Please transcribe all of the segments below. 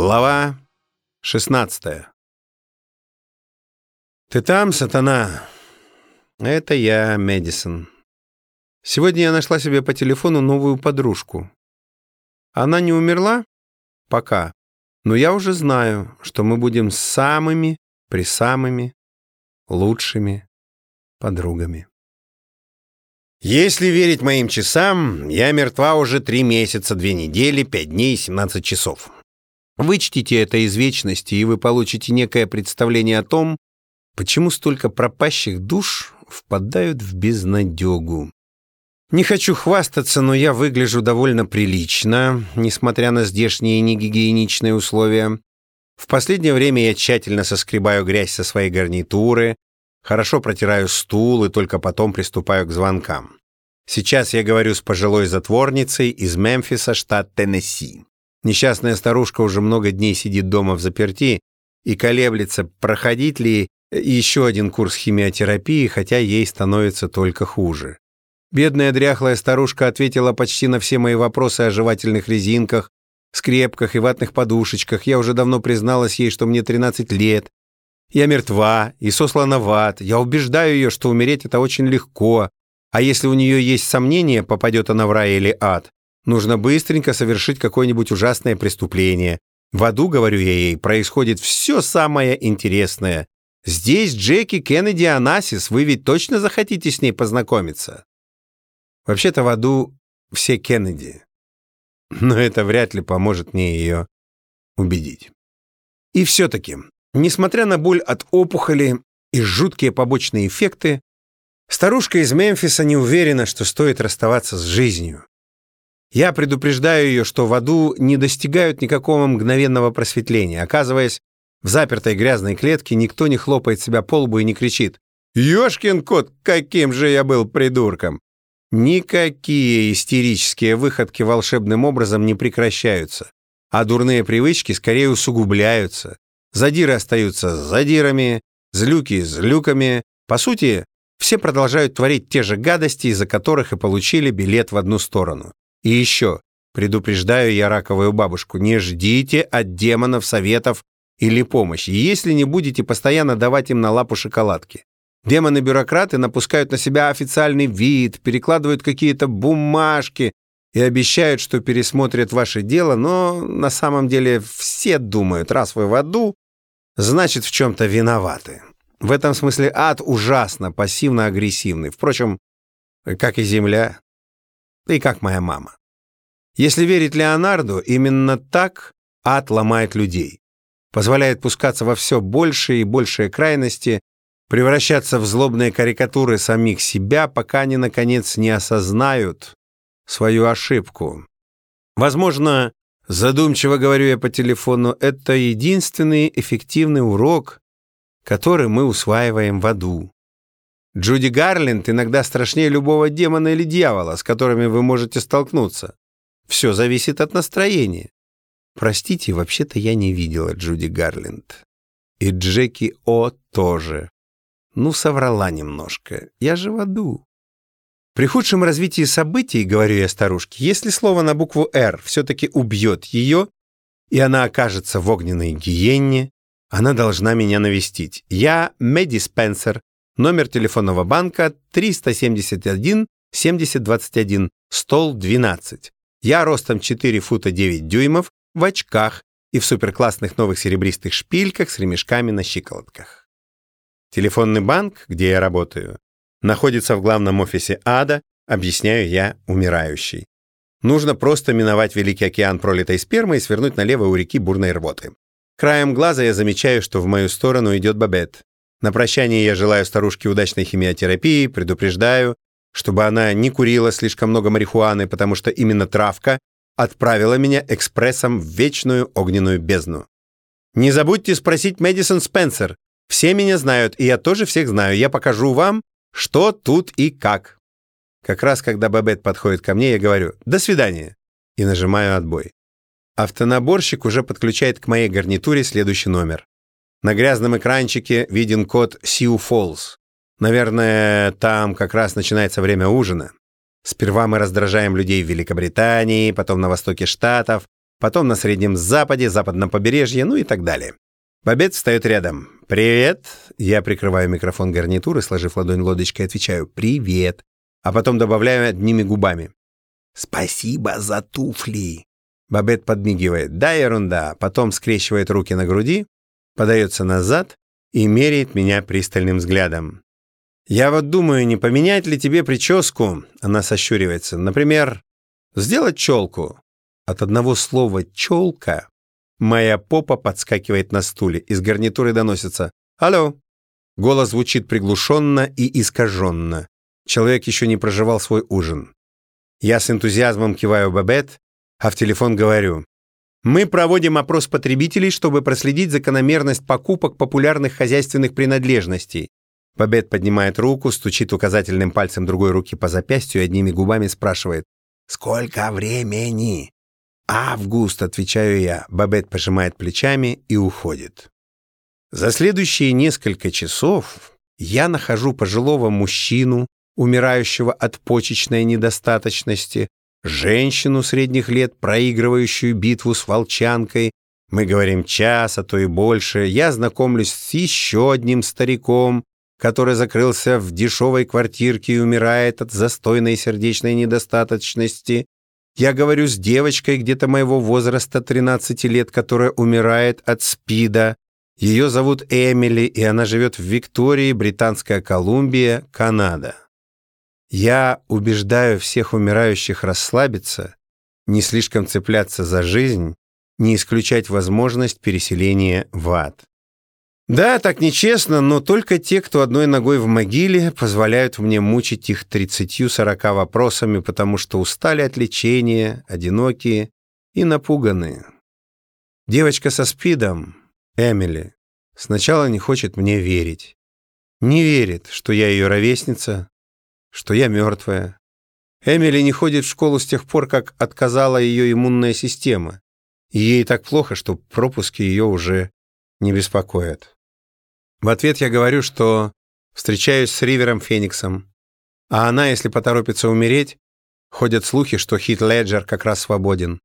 Глава 16 «Ты там, сатана?» «Это я, Мэдисон. Сегодня я нашла себе по телефону новую подружку. Она не умерла? Пока. Но я уже знаю, что мы будем самыми, присамыми, лучшими подругами». Если верить моим часам, я мертва уже три месяца, две недели, пять дней и семнадцать часов. Вычтите это из вечности, и вы получите некое представление о том, почему столько пропащих душ впадают в безнадегу. Не хочу хвастаться, но я выгляжу довольно прилично, несмотря на здешние негигиеничные условия. В последнее время я тщательно соскребаю грязь со своей гарнитуры, хорошо протираю стул и только потом приступаю к звонкам. Сейчас я говорю с пожилой затворницей из Мемфиса, штат Теннесси. Несчастная старушка уже много дней сидит дома в заперти и колеблется, проходить ли еще один курс химиотерапии, хотя ей становится только хуже. Бедная дряхлая старушка ответила почти на все мои вопросы о жевательных резинках, скрепках и ватных подушечках. Я уже давно призналась ей, что мне 13 лет. Я мертва и ад. Я убеждаю ее, что умереть это очень легко. А если у нее есть сомнения, попадет она в рай или ад, Нужно быстренько совершить какое-нибудь ужасное преступление. В аду, говорю я ей, происходит все самое интересное. Здесь Джеки Кеннеди Анасис, вы ведь точно захотите с ней познакомиться? Вообще-то в аду все Кеннеди. Но это вряд ли поможет мне ее убедить. И все-таки, несмотря на боль от опухоли и жуткие побочные эффекты, старушка из Мемфиса не уверена, что стоит расставаться с жизнью. Я предупреждаю ее, что в аду не достигают никакого мгновенного просветления. Оказываясь в запертой грязной клетке, никто не хлопает себя по лбу и не кричит «Ёшкин кот, каким же я был придурком!» Никакие истерические выходки волшебным образом не прекращаются, а дурные привычки скорее усугубляются. Задиры остаются задирами, злюки злюками. По сути, все продолжают творить те же гадости, из-за которых и получили билет в одну сторону. И еще, предупреждаю я раковую бабушку, не ждите от демонов советов или помощи, если не будете постоянно давать им на лапу шоколадки. Демоны-бюрократы напускают на себя официальный вид, перекладывают какие-то бумажки и обещают, что пересмотрят ваше дело, но на самом деле все думают, раз вы в аду, значит, в чем-то виноваты. В этом смысле ад ужасно пассивно-агрессивный. Впрочем, как и земля, и как моя мама. Если верить Леонарду, именно так ад ломает людей, позволяет пускаться во все большие и большие крайности, превращаться в злобные карикатуры самих себя, пока они, наконец, не осознают свою ошибку. Возможно, задумчиво говорю я по телефону, это единственный эффективный урок, который мы усваиваем в аду. Джуди Гарленд иногда страшнее любого демона или дьявола, с которыми вы можете столкнуться. Все зависит от настроения. Простите, вообще-то я не видела Джуди Гарленд. И Джеки О тоже. Ну, соврала немножко. Я же в аду. При худшем развитии событий, говорю я старушке, если слово на букву «Р» все-таки убьет ее, и она окажется в огненной гиенне, она должна меня навестить. Я Мэдди Спенсер, Номер телефонного банка 371 7021, стол 12. Я ростом 4 фута 9 дюймов, в очках и в суперклассных новых серебристых шпильках с ремешками на щиколотках. Телефонный банк, где я работаю, находится в главном офисе ада, объясняю я умирающий. Нужно просто миновать Великий океан пролитой спермы и свернуть налево у реки бурной рвоты. Краем глаза я замечаю, что в мою сторону идет Бабет. На прощание я желаю старушке удачной химиотерапии, предупреждаю, чтобы она не курила слишком много марихуаны, потому что именно травка отправила меня экспрессом в вечную огненную бездну. Не забудьте спросить Мэдисон Спенсер. Все меня знают, и я тоже всех знаю. Я покажу вам, что тут и как. Как раз когда Бабет подходит ко мне, я говорю «До свидания» и нажимаю отбой. Автонаборщик уже подключает к моей гарнитуре следующий номер. На грязном экранчике виден код Сью Falls. Наверное, там как раз начинается время ужина. Сперва мы раздражаем людей в Великобритании, потом на востоке штатов, потом на Среднем Западе, Западном побережье, ну и так далее. Бабет встает рядом. «Привет!» Я прикрываю микрофон гарнитуры, сложив ладонь лодочкой, отвечаю «Привет!» А потом добавляю одними губами. «Спасибо за туфли!» Бабет подмигивает. «Да, ерунда!» Потом скрещивает руки на груди, подается назад и меряет меня пристальным взглядом. «Я вот думаю, не поменять ли тебе прическу?» Она сощуривается. «Например, сделать челку». От одного слова «челка» моя попа подскакивает на стуле. Из гарнитуры доносится «Алло». Голос звучит приглушенно и искаженно. Человек еще не проживал свой ужин. Я с энтузиазмом киваю Бабет, а в телефон говорю. Мы проводим опрос потребителей, чтобы проследить закономерность покупок популярных хозяйственных принадлежностей. Бабет поднимает руку, стучит указательным пальцем другой руки по запястью и одними губами спрашивает «Сколько времени?» «Август», — отвечаю я. Бабет пожимает плечами и уходит. За следующие несколько часов я нахожу пожилого мужчину, умирающего от почечной недостаточности, женщину средних лет, проигрывающую битву с волчанкой. Мы говорим час, а то и больше. Я знакомлюсь с еще одним стариком, который закрылся в дешевой квартирке и умирает от застойной сердечной недостаточности. Я говорю с девочкой где-то моего возраста, 13 лет, которая умирает от СПИДа. Ее зовут Эмили, и она живет в Виктории, Британская Колумбия, Канада. Я убеждаю всех умирающих расслабиться, не слишком цепляться за жизнь, не исключать возможность переселения в ад. Да, так нечестно, но только те, кто одной ногой в могиле, позволяют мне мучить их 30-40 вопросами, потому что устали от лечения, одинокие и напуганные. Девочка со спидом, Эмили, сначала не хочет мне верить. Не верит, что я ее ровесница, что я мертвая. Эмили не ходит в школу с тех пор, как отказала ее иммунная система. И ей так плохо, что пропуски ее уже не беспокоят. В ответ я говорю, что встречаюсь с Ривером Фениксом, а она, если поторопится умереть, ходят слухи, что Хит Леджер как раз свободен.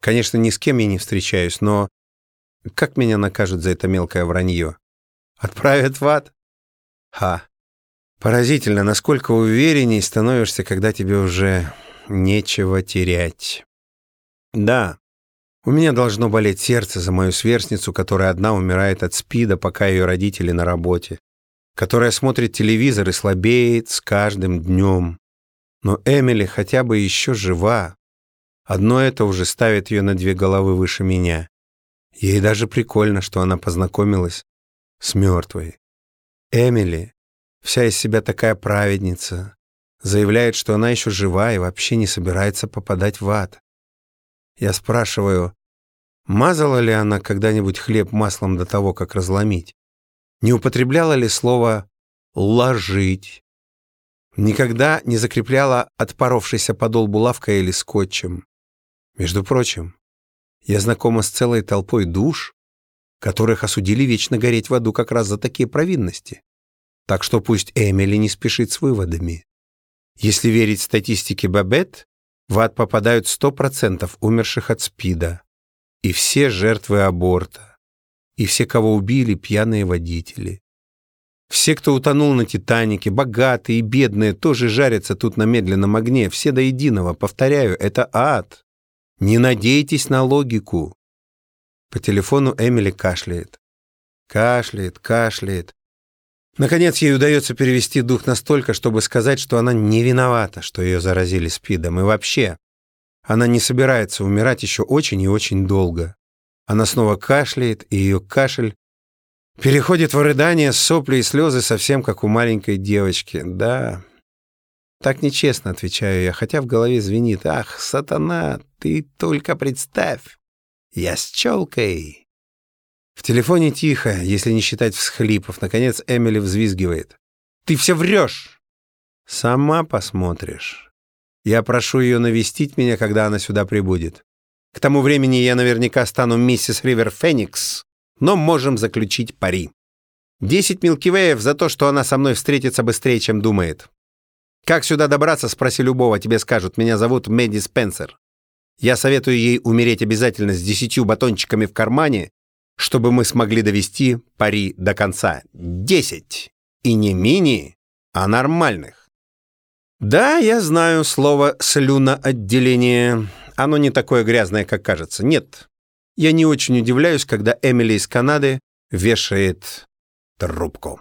Конечно, ни с кем я не встречаюсь, но как меня накажут за это мелкое вранье? Отправят в ад? Ха. Поразительно, насколько уверенней становишься, когда тебе уже нечего терять. Да, у меня должно болеть сердце за мою сверстницу, которая одна умирает от СПИДа, пока ее родители на работе, которая смотрит телевизор и слабеет с каждым днем. Но Эмили хотя бы еще жива. Одно это уже ставит ее на две головы выше меня. Ей даже прикольно, что она познакомилась с мертвой. Эмили вся из себя такая праведница, заявляет, что она еще жива и вообще не собирается попадать в ад. Я спрашиваю, мазала ли она когда-нибудь хлеб маслом до того, как разломить? Не употребляла ли слово «ложить»? Никогда не закрепляла отпоровшийся подол булавкой или скотчем. Между прочим, я знакома с целой толпой душ, которых осудили вечно гореть в аду как раз за такие провинности. Так что пусть Эмили не спешит с выводами. Если верить статистике Бабет, в ад попадают 100% умерших от СПИДа. И все жертвы аборта. И все, кого убили пьяные водители. Все, кто утонул на Титанике, богатые и бедные, тоже жарятся тут на медленном огне. Все до единого. Повторяю, это ад. Не надейтесь на логику. По телефону Эмили кашляет. Кашляет, кашляет. Наконец, ей удается перевести дух настолько, чтобы сказать, что она не виновата, что ее заразили СПИДом. И вообще, она не собирается умирать еще очень и очень долго. Она снова кашляет, и ее кашель переходит в рыдание, сопли и слезы, совсем как у маленькой девочки. Да, так нечестно, отвечаю я, хотя в голове звенит. Ах, сатана, ты только представь, я с челкой. В телефоне тихо, если не считать всхлипов. Наконец Эмили взвизгивает. «Ты все врешь!» «Сама посмотришь. Я прошу ее навестить меня, когда она сюда прибудет. К тому времени я наверняка стану миссис Ривер Феникс, но можем заключить пари. Десять милкивеев за то, что она со мной встретится быстрее, чем думает. Как сюда добраться, спроси любого, тебе скажут. Меня зовут Мэдди Спенсер. Я советую ей умереть обязательно с десятью батончиками в кармане, чтобы мы смогли довести пари до конца. Десять. И не мини, а нормальных. Да, я знаю слово «слюноотделение». Оно не такое грязное, как кажется. Нет, я не очень удивляюсь, когда Эмили из Канады вешает трубку.